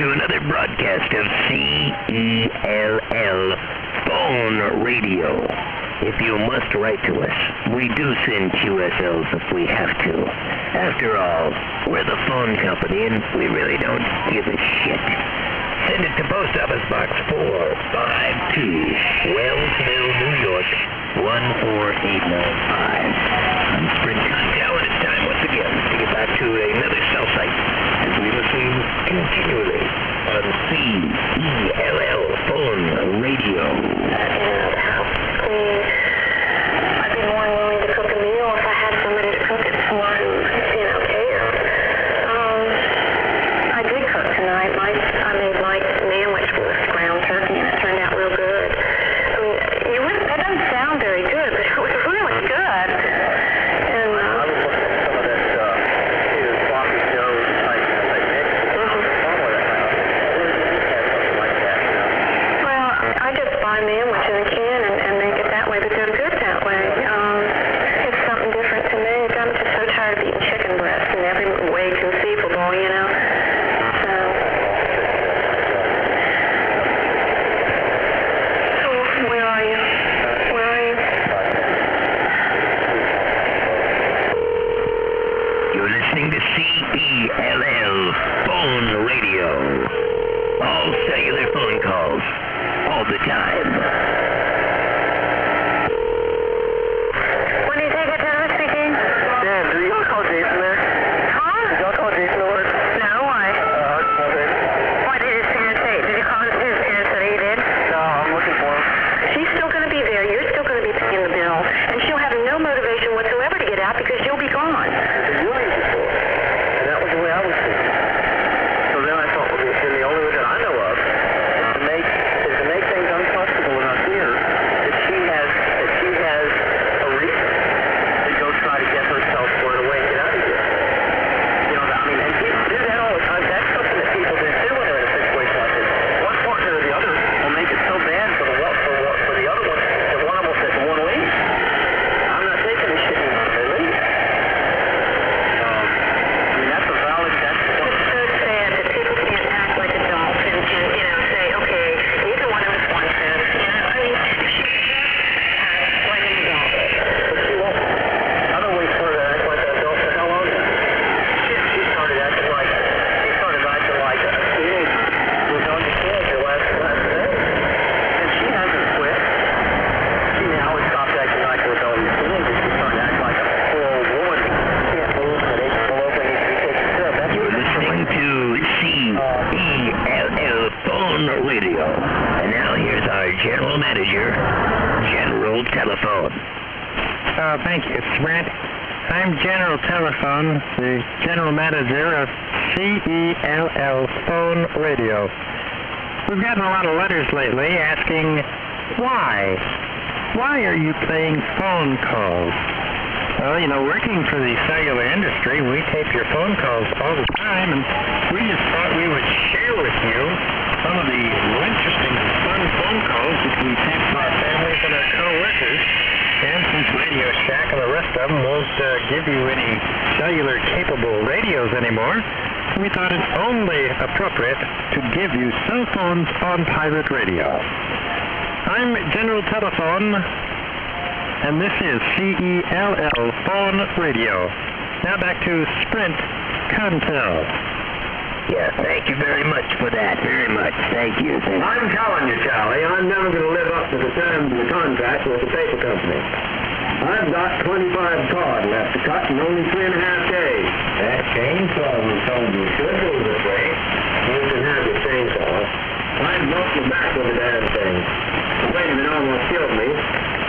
to another broadcast of CELL Phone Radio. If you must write to us, we do send QSLs if we have to. After all, we're the phone company and we really don't give a shit send it to Post Office Box 452, Wellsville, New York, 14895. I'm Sprint Town. It's time once again to get back to another cell site. We listen continually on CELL phone radio. I've been wanting to cook killed me.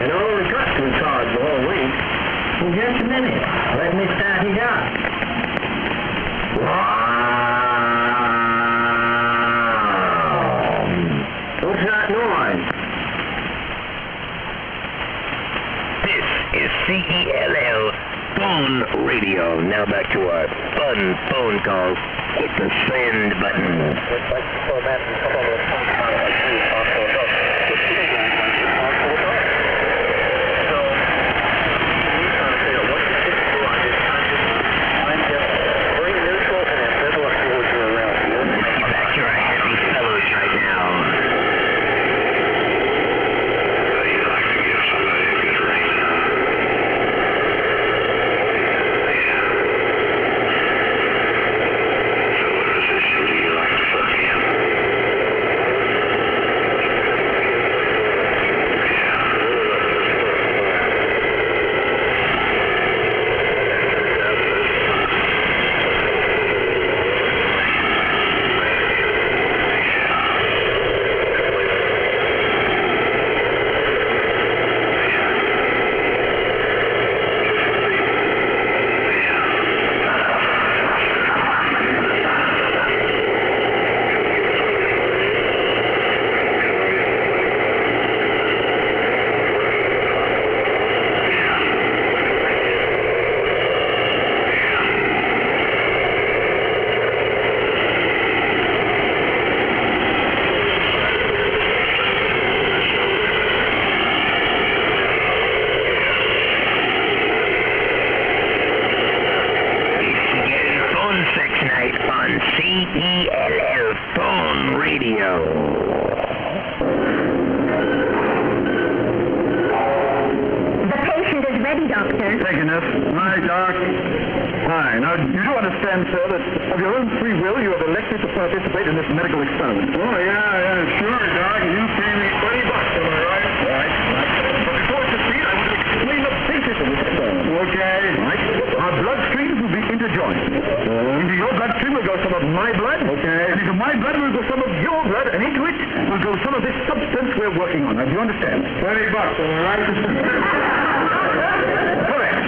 And I only cut two cards the whole week. Well, just a minute. Let me start it up. What's that noise? This is CELL Phone Radio. Now back to our fun phone calls. Hit the send button. Medical experiment. Oh, yeah, yeah, sure, Doc. You pay me 20 bucks, am I right? Right. But before I proceed, I want to explain the basis of this experiment. Okay. Right. Our bloodstreams will be interjoined. Uh-huh. into your bloodstream will go some of my blood. Okay. And into my blood will go some of your blood, and into it will go some of this substance we're working on. Now, do you understand? 20 bucks, am I right? Correct.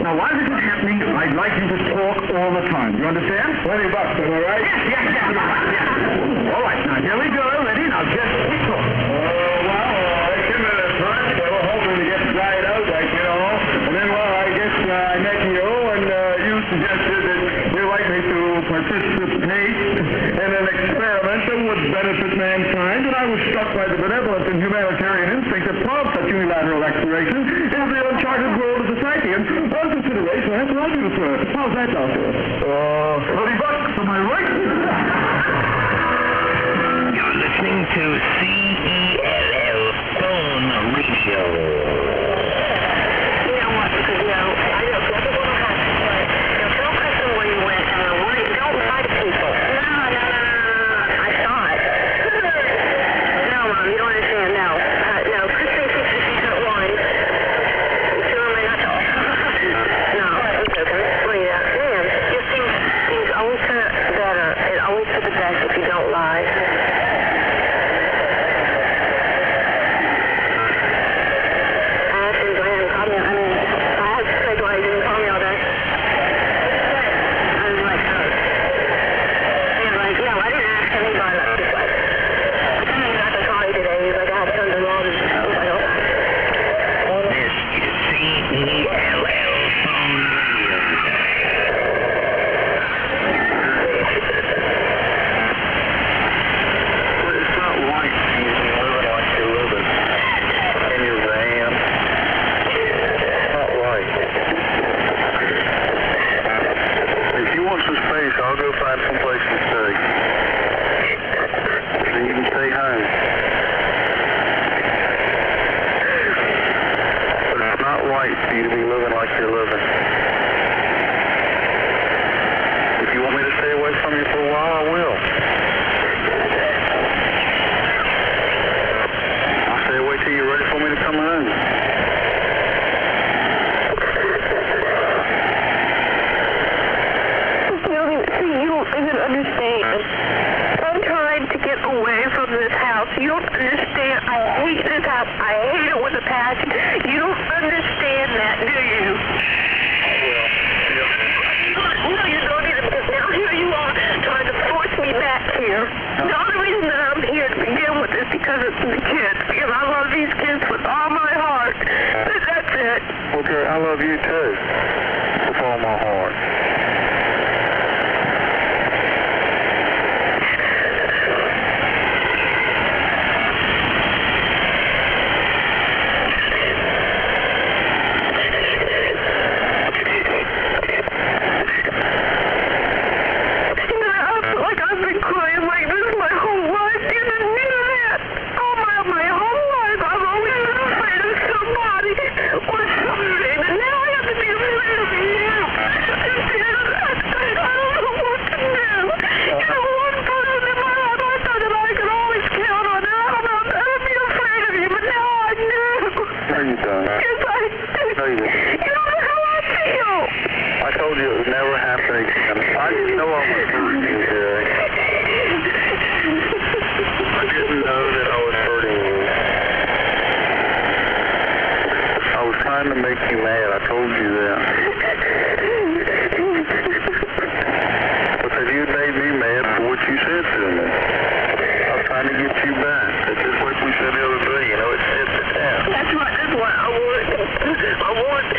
Now, while this is happening, I'd like you to talk all the time. You understand? 20 bucks, am I right? Yes, yes, yes, right, yes. All right, now, here we go. Ready? Now, just. Oh, well, I came in at first. They were hoping to get dried out, like, you know. And then, well, I guess uh, I met you, and uh, you suggested that you'd like me to participate in an experiment that would benefit mankind, and I was struck by the benevolent and humanitarian instinct that prompts such unilateral exploration into the uncharted world of society. And on consideration, I have to argue with her. How's that, Doctor? Uh, 30 bucks, am I right? You're listening to CELL Phone Radio. award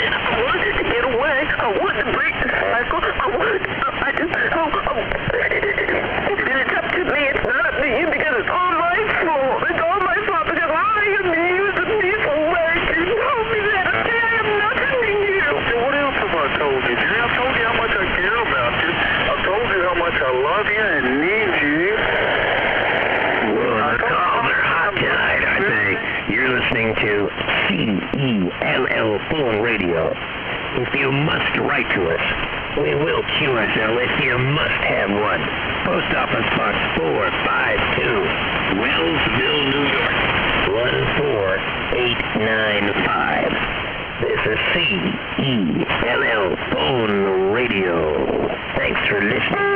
WELL Phone Radio. Thanks for listening.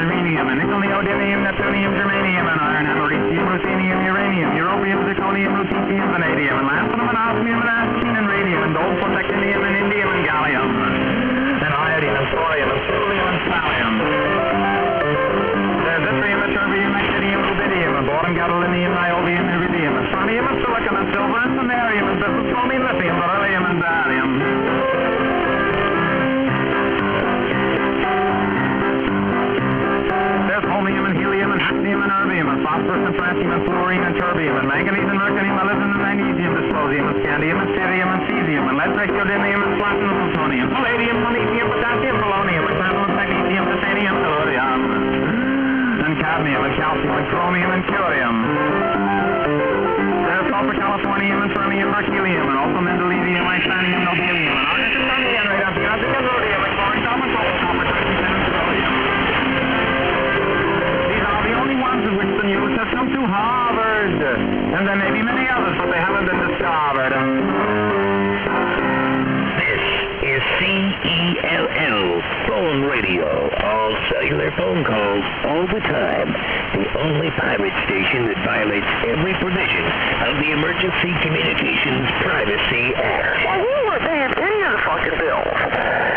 uranium, uranium, uranium, uranium, uranium, uranium, uranium, uranium, uranium, uranium, uranium, uranium, uranium, uranium, uranium, uranium, uranium, persistent francium and fluorine and terbium and manganese and mercurium, molybdenum and magnesium, dysprosium and scandium and cerium and cesium and lead, sextodinium and platinum and plutonium, palladium, honeysium, potassium, polonium, and platinum and magnesium, titanium, tellurium, and cadmium and calcium and chromium and cure. to Harvard. And there may be many others, but they haven't been discovered. This is CELL phone radio. All cellular phone calls all the time. The only pirate station that violates every provision of the Emergency Communications Privacy Act. Well, we weren't paying any of the fucking bills.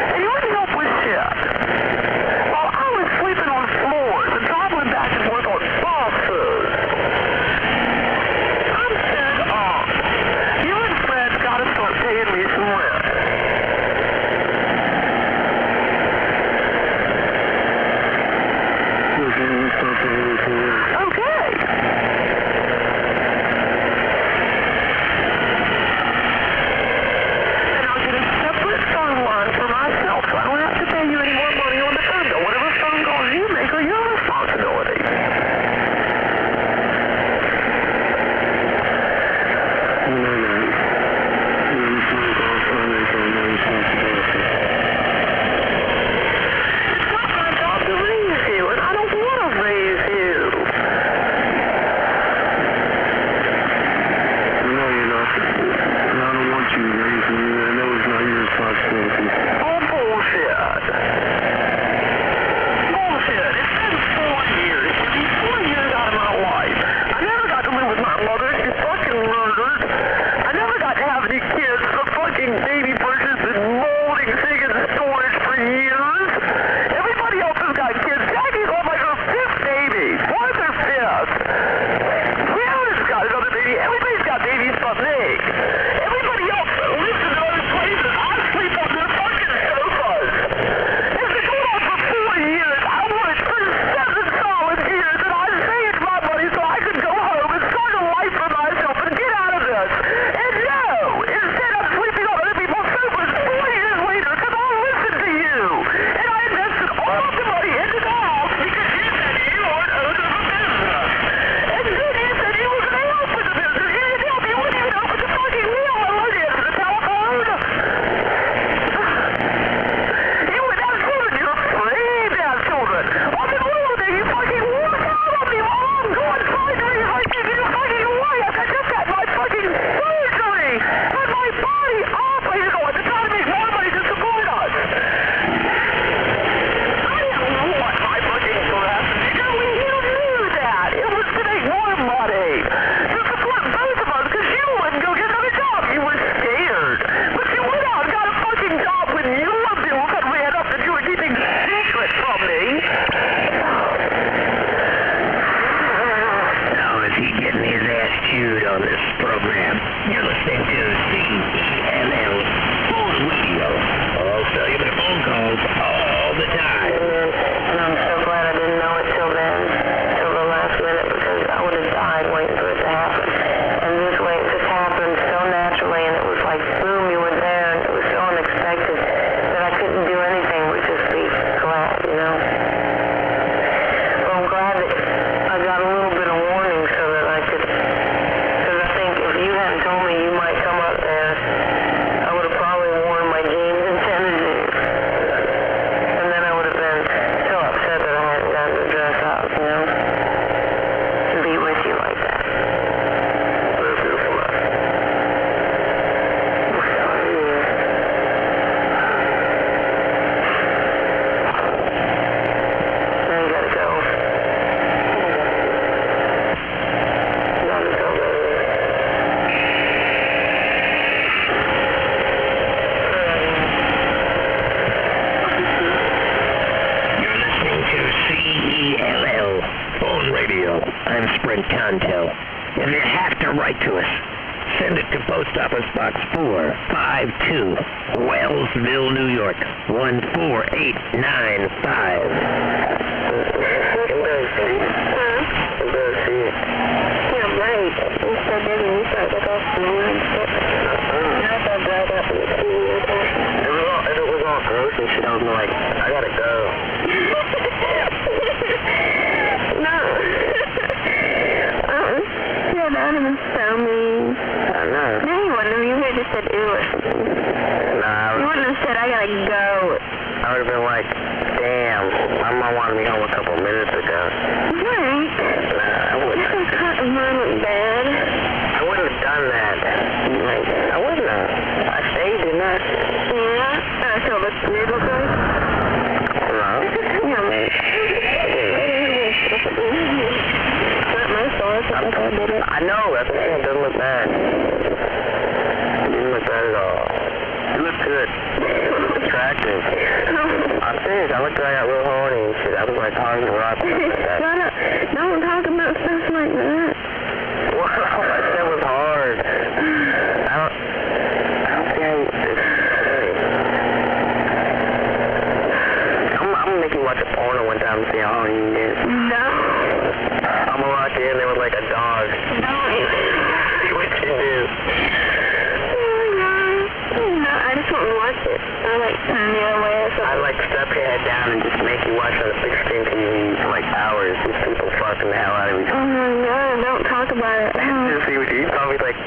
14895. Yeah, right. You said that and you thought that off the line. I thought that up in the If it was all, if it was all gross and shit, I was like, I gotta go. No. uh-uh. Yeah, that would have been so mean. I know. No, you wouldn't have. You would have just said ew or something. Nah, I You would, wouldn't have said, I gotta go. I would have been like, damn, mom wanted me home a couple minutes ago. Right. Nah, I wouldn't. This cut mine look bad. I wouldn't have done that. Like, I wouldn't have. I stayed, didn't Yeah. Uh, so it looks weird look like? No. Not my fault. I I did it. I know, that's what. It doesn't look bad. It didn't look bad at all. You look good. Attractive. I'm serious. I looked I real horny and shit. I hard to rock. Shut up. Don't talk about stuff like that. Wow, I said was hard. I don't. I don't see how you. It's funny. I'm, I'm gonna make you watch a porno one time and see how horny you get. No. I'm gonna walk in there with like a dog. Don't. See what you do. Oh, no. No, I just want to watch it. I like turn the other way or I'd like step your head down and just make you watch on a screen for like hours. These people fucking the hell out of each Oh, my God. Don't talk about it. Just see what you, probably like.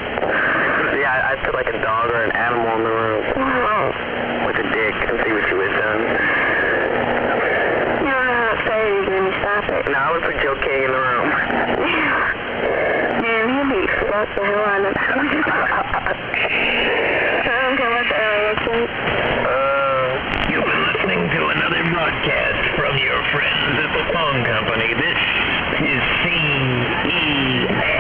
Yeah, I- I'd put like a dog or an animal in the room Wow. with a dick and see what you would have done. You don't know how excited he's going to stop it. No, I would put Joe King in the room. Man, he'd be fucked the hell out of friends at the phone company. This is CES.